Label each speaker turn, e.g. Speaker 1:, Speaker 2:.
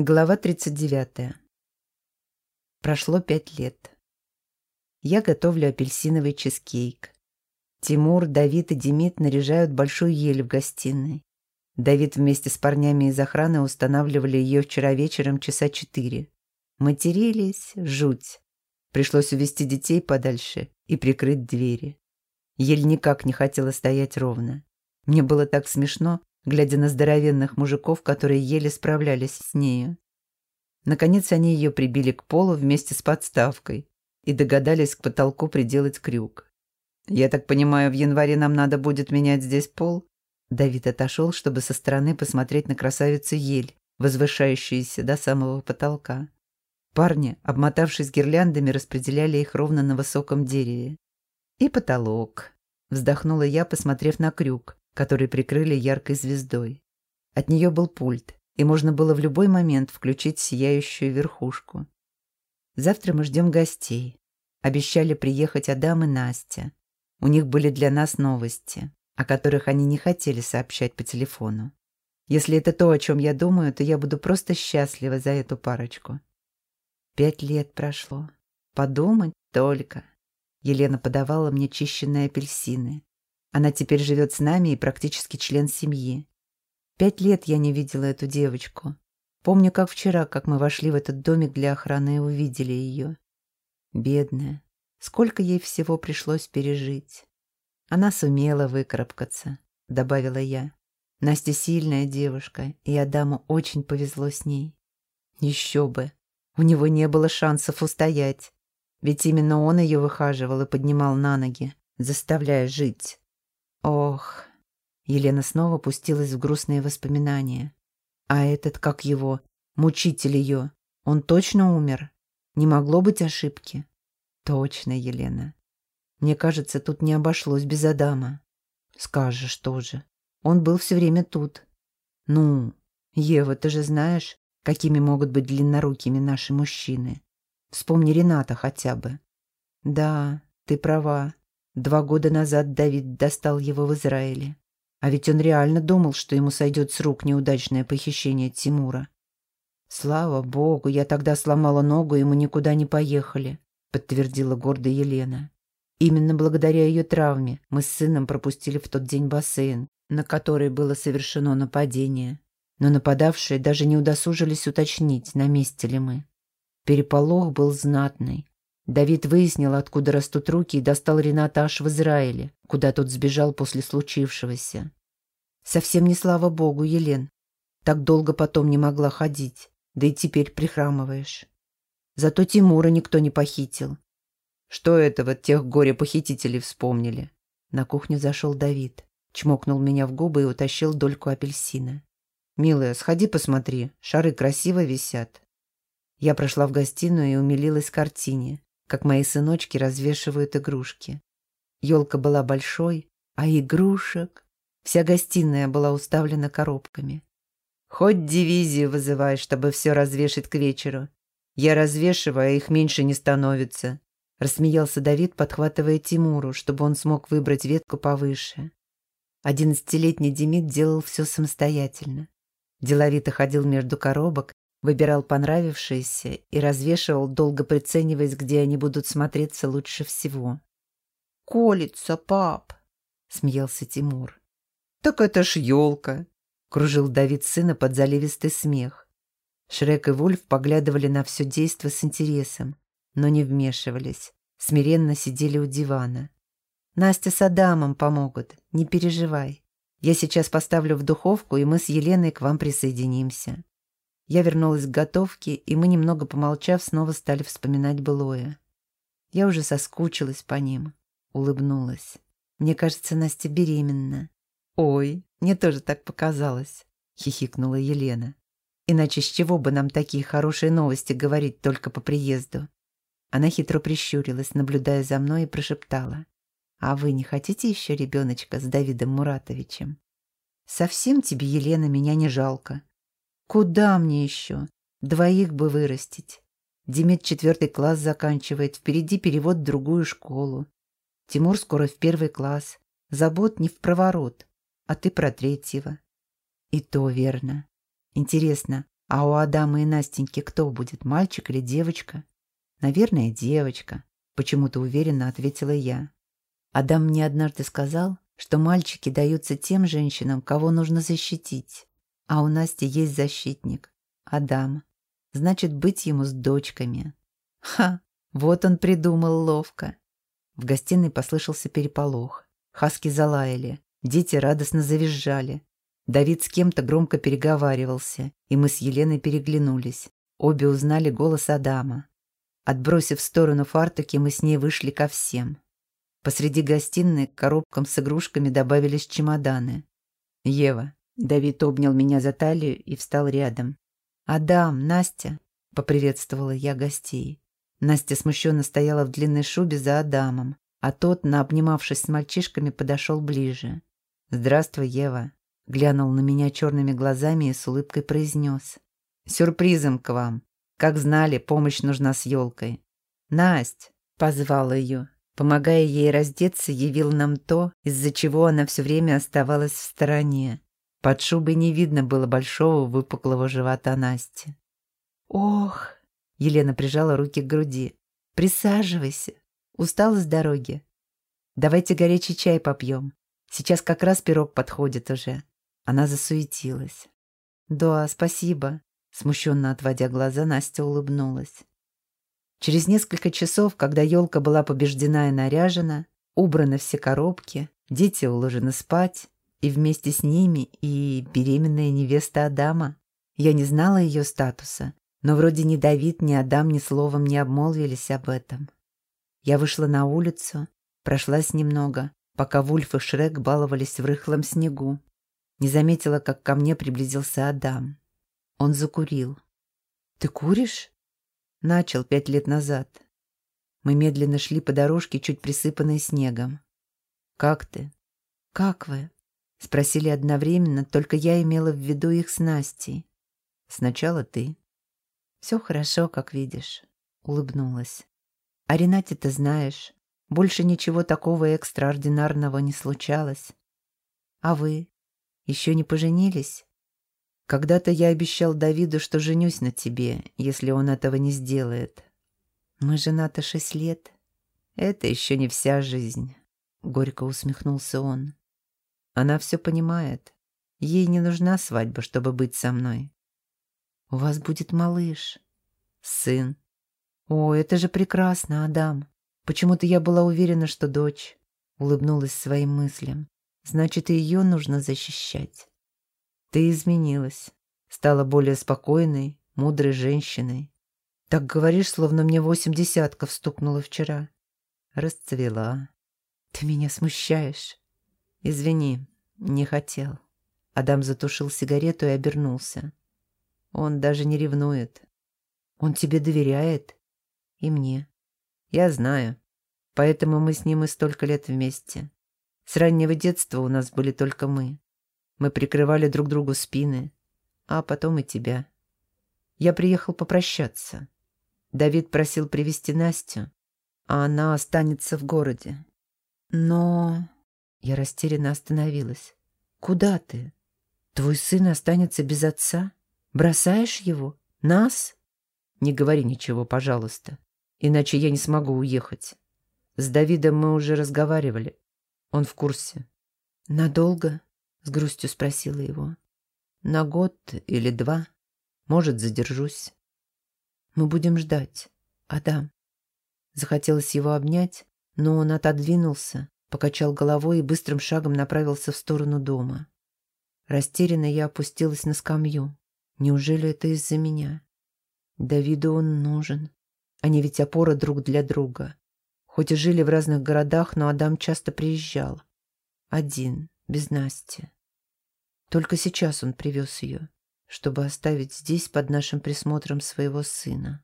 Speaker 1: Глава 39. Прошло пять лет. Я готовлю апельсиновый чизкейк. Тимур, Давид и Демид наряжают большую ель в гостиной. Давид вместе с парнями из охраны устанавливали ее вчера вечером часа четыре. Матерились, жуть. Пришлось увести детей подальше и прикрыть двери. Ель никак не хотела стоять ровно. Мне было так смешно, глядя на здоровенных мужиков, которые еле справлялись с нею. Наконец они ее прибили к полу вместе с подставкой и догадались к потолку приделать крюк. «Я так понимаю, в январе нам надо будет менять здесь пол?» Давид отошел, чтобы со стороны посмотреть на красавицу ель, возвышающуюся до самого потолка. Парни, обмотавшись гирляндами, распределяли их ровно на высоком дереве. «И потолок», — вздохнула я, посмотрев на крюк, который прикрыли яркой звездой. От нее был пульт, и можно было в любой момент включить сияющую верхушку. Завтра мы ждем гостей. Обещали приехать Адам и Настя. У них были для нас новости, о которых они не хотели сообщать по телефону. Если это то, о чем я думаю, то я буду просто счастлива за эту парочку. Пять лет прошло. Подумать только. Елена подавала мне чищенные апельсины. Она теперь живет с нами и практически член семьи. Пять лет я не видела эту девочку. Помню, как вчера, как мы вошли в этот домик для охраны и увидели ее. Бедная. Сколько ей всего пришлось пережить. Она сумела выкарабкаться, добавила я. Настя сильная девушка, и Адаму очень повезло с ней. Еще бы. У него не было шансов устоять. Ведь именно он ее выхаживал и поднимал на ноги, заставляя жить. Ох, Елена снова пустилась в грустные воспоминания. А этот, как его, мучитель ее, он точно умер? Не могло быть ошибки? Точно, Елена. Мне кажется, тут не обошлось без Адама. Скажешь тоже. Он был все время тут. Ну, Ева, ты же знаешь, какими могут быть длиннорукими наши мужчины. Вспомни Рената хотя бы. Да, ты права. Два года назад Давид достал его в Израиле. А ведь он реально думал, что ему сойдет с рук неудачное похищение Тимура. «Слава богу, я тогда сломала ногу, и мы никуда не поехали», подтвердила гордо Елена. Именно благодаря ее травме мы с сыном пропустили в тот день бассейн, на который было совершено нападение. Но нападавшие даже не удосужились уточнить, на месте ли мы. Переполох был знатный. Давид выяснил, откуда растут руки, и достал Рената аж в Израиле, куда тот сбежал после случившегося. Совсем не слава богу, Елен. Так долго потом не могла ходить, да и теперь прихрамываешь. Зато Тимура никто не похитил. Что это вот тех горе-похитителей вспомнили? На кухню зашел Давид, чмокнул меня в губы и утащил дольку апельсина. «Милая, сходи посмотри, шары красиво висят». Я прошла в гостиную и умилилась картине, как мои сыночки развешивают игрушки. Елка была большой, а игрушек... Вся гостиная была уставлена коробками. Хоть дивизию вызывай, чтобы все развешать к вечеру. Я развешиваю, а их меньше не становится. Рассмеялся Давид, подхватывая Тимуру, чтобы он смог выбрать ветку повыше. Одиннадцатилетний Демид делал все самостоятельно. Деловито ходил между коробок Выбирал понравившиеся и развешивал, долго прицениваясь, где они будут смотреться лучше всего. «Колется, пап!» — смеялся Тимур. «Так это ж елка!» — кружил Давид сына под заливистый смех. Шрек и Вульф поглядывали на все действо с интересом, но не вмешивались, смиренно сидели у дивана. «Настя с Адамом помогут, не переживай. Я сейчас поставлю в духовку, и мы с Еленой к вам присоединимся». Я вернулась к готовке, и мы, немного помолчав, снова стали вспоминать былое. Я уже соскучилась по ним, улыбнулась. Мне кажется, Настя беременна. «Ой, мне тоже так показалось», — хихикнула Елена. «Иначе с чего бы нам такие хорошие новости говорить только по приезду?» Она хитро прищурилась, наблюдая за мной, и прошептала. «А вы не хотите еще ребеночка с Давидом Муратовичем?» «Совсем тебе, Елена, меня не жалко», Куда мне еще? Двоих бы вырастить. Демид четвертый класс заканчивает, впереди перевод в другую школу. Тимур скоро в первый класс. Забот не в проворот, а ты про третьего. И то верно. Интересно, А у Адама и Настеньки кто будет, мальчик или девочка? Наверное, девочка, почему-то уверенно ответила я. Адам мне однажды сказал, что мальчики даются тем женщинам, кого нужно защитить. А у Насти есть защитник — Адам. Значит, быть ему с дочками. Ха, вот он придумал ловко. В гостиной послышался переполох. Хаски залаяли, дети радостно завизжали. Давид с кем-то громко переговаривался, и мы с Еленой переглянулись. Обе узнали голос Адама. Отбросив в сторону фартуки, мы с ней вышли ко всем. Посреди гостиной к коробкам с игрушками добавились чемоданы. «Ева». Давид обнял меня за талию и встал рядом. «Адам, Настя», — поприветствовала я гостей. Настя смущенно стояла в длинной шубе за Адамом, а тот, наобнимавшись с мальчишками, подошел ближе. «Здравствуй, Ева», глянул на меня черными глазами и с улыбкой произнес. «Сюрпризом к вам. Как знали, помощь нужна с елкой». «Насть!» — позвал ее. Помогая ей раздеться, явил нам то, из-за чего она все время оставалась в стороне. Под шубой не видно было большого выпуклого живота Насти. «Ох!» — Елена прижала руки к груди. «Присаживайся. Устала с дороги? Давайте горячий чай попьем. Сейчас как раз пирог подходит уже. Она засуетилась. «Да, спасибо», — смущенно отводя глаза, Настя улыбнулась. Через несколько часов, когда елка была побеждена и наряжена, убраны все коробки, дети уложены спать, и вместе с ними и беременная невеста Адама. Я не знала ее статуса, но вроде ни Давид, ни Адам ни словом не обмолвились об этом. Я вышла на улицу, прошлась немного, пока Вульф и Шрек баловались в рыхлом снегу. Не заметила, как ко мне приблизился Адам. Он закурил. «Ты куришь?» Начал пять лет назад. Мы медленно шли по дорожке, чуть присыпанной снегом. «Как ты?» «Как вы?» Спросили одновременно, только я имела в виду их с Настей. «Сначала ты». «Все хорошо, как видишь», — улыбнулась. «А Ренате ты знаешь, больше ничего такого экстраординарного не случалось. А вы? Еще не поженились? Когда-то я обещал Давиду, что женюсь на тебе, если он этого не сделает. Мы женаты шесть лет. Это еще не вся жизнь. Горько усмехнулся он. Она все понимает. Ей не нужна свадьба, чтобы быть со мной. У вас будет малыш. Сын. О, это же прекрасно, Адам. Почему-то я была уверена, что дочь. Улыбнулась своим мыслям. Значит, и ее нужно защищать. Ты изменилась. Стала более спокойной, мудрой женщиной. Так говоришь, словно мне восемь десятков стукнуло вчера. Расцвела. Ты меня смущаешь. Извини, не хотел. Адам затушил сигарету и обернулся. Он даже не ревнует. Он тебе доверяет. И мне. Я знаю. Поэтому мы с ним и столько лет вместе. С раннего детства у нас были только мы. Мы прикрывали друг другу спины, а потом и тебя. Я приехал попрощаться. Давид просил привести Настю, а она останется в городе. Но... Я растерянно остановилась. Куда ты? Твой сын останется без отца? Бросаешь его? Нас? Не говори ничего, пожалуйста, иначе я не смогу уехать. С Давидом мы уже разговаривали. Он в курсе. «Надолго?» — с грустью спросила его. «На год или два. Может, задержусь. Мы будем ждать. Адам». Захотелось его обнять, но он отодвинулся, покачал головой и быстрым шагом направился в сторону дома. Растерянно я опустилась на скамью. Неужели это из-за меня? Давиду он нужен. Они ведь опора друг для друга. Хоть и жили в разных городах, но Адам часто приезжал. Один, без Насти. Только сейчас он привез ее, чтобы оставить здесь под нашим присмотром своего сына.